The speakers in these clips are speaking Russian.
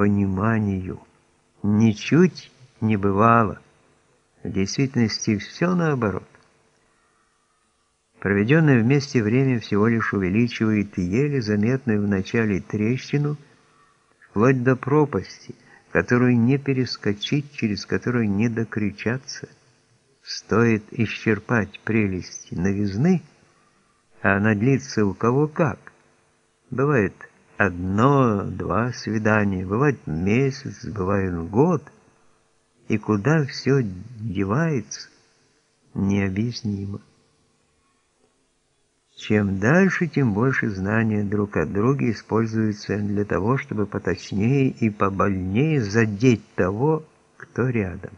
пониманию. Ничуть не бывало. В действительности все наоборот. Проведенное вместе время всего лишь увеличивает еле заметную в начале трещину, вплоть до пропасти, которую не перескочить, через которую не докричаться. Стоит исчерпать прелести новизны, а она длится у кого как. Бывает одно-два свидания, бывает месяц, бывает год, и куда все девается, необъяснимо. Чем дальше, тем больше знания друг от друга используются для того, чтобы поточнее и побольнее задеть того, кто рядом.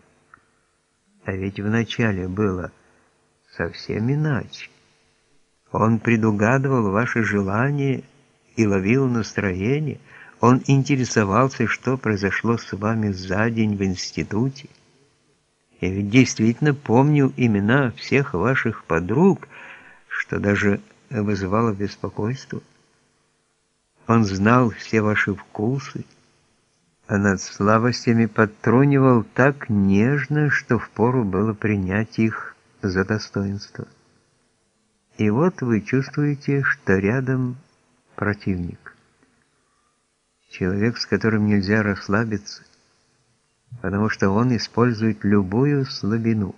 А ведь вначале было совсем иначе. Он предугадывал ваши желания и ловил настроение. Он интересовался, что произошло с вами за день в институте. Я ведь действительно помню имена всех ваших подруг, что даже вызывало беспокойство. Он знал все ваши вкусы, а над слабостями подтрунивал так нежно, что впору было принять их за достоинство. И вот вы чувствуете, что рядом противник. Человек, с которым нельзя расслабиться, потому что он использует любую слабину.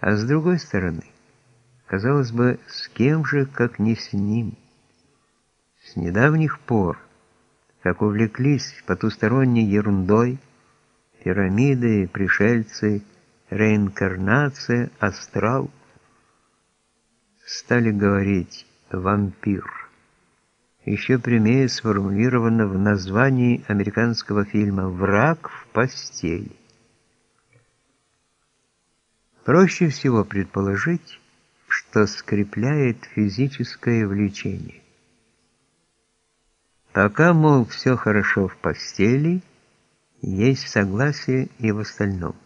А с другой стороны, Казалось бы, с кем же, как не с ним? С недавних пор, как увлеклись потусторонней ерундой, пирамиды, пришельцы, реинкарнация, астрал, стали говорить «вампир». Еще прямее сформулировано в названии американского фильма «Враг в постели». Проще всего предположить, что скрепляет физическое влечение. Пока, мол, все хорошо в постели, есть согласие и в остальном.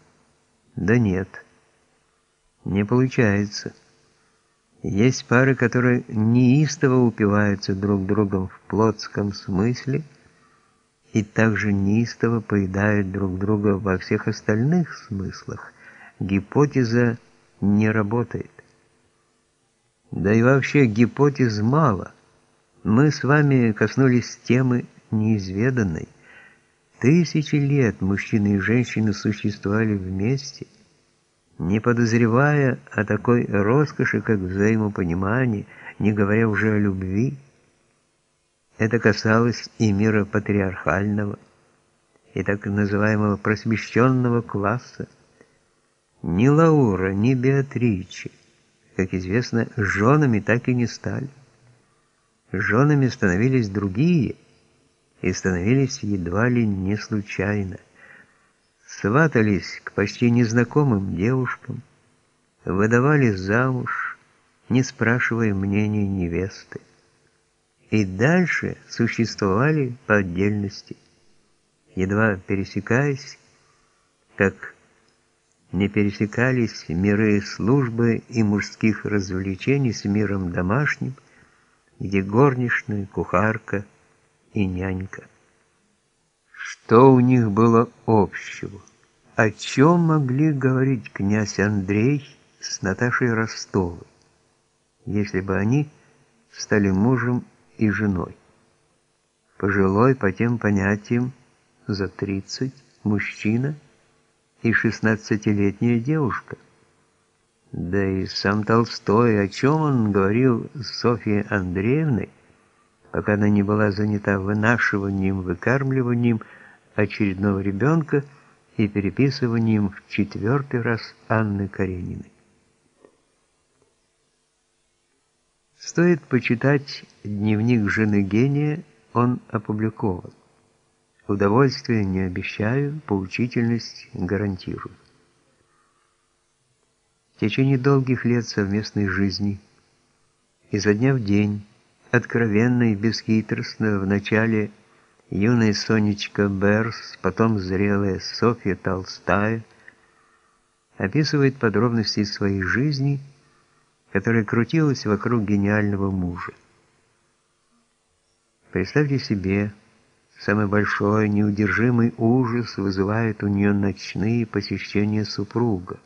Да нет, не получается. Есть пары, которые неистово упиваются друг другом в плотском смысле и также неистово поедают друг друга во всех остальных смыслах. Гипотеза не работает. Да и вообще гипотез мало. Мы с вами коснулись темы неизведанной. Тысячи лет мужчины и женщины существовали вместе, не подозревая о такой роскоши, как взаимопонимание, не говоря уже о любви. Это касалось и мира патриархального, и так называемого просвещенного класса. Ни Лаура, ни Беатриче как известно, женами так и не стали. Женами становились другие, и становились едва ли не случайно. Сватались к почти незнакомым девушкам, выдавали замуж, не спрашивая мнения невесты. И дальше существовали по отдельности, едва пересекаясь, как не пересекались миры службы и мужских развлечений с миром домашним, где горничная, кухарка и нянька. Что у них было общего? О чем могли говорить князь Андрей с Наташей Ростовой, если бы они стали мужем и женой? Пожилой по тем понятиям за 30 мужчина – и шестнадцатилетняя девушка. Да и сам Толстой, о чем он говорил с Софьей Андреевной, пока она не была занята вынашиванием, выкармливанием очередного ребенка и переписыванием в четвертый раз Анны Карениной. Стоит почитать дневник жены гения, он опубликован. Удовольствие не обещаю, поучительность гарантирую. В течение долгих лет совместной жизни, изо дня в день, откровенно и бесхитростно, вначале юная Сонечка Берс, потом зрелая Софья Толстая, описывает подробности своей жизни, которая крутилась вокруг гениального мужа. Представьте себе, Самый большой неудержимый ужас вызывает у нее ночные посещения супруга.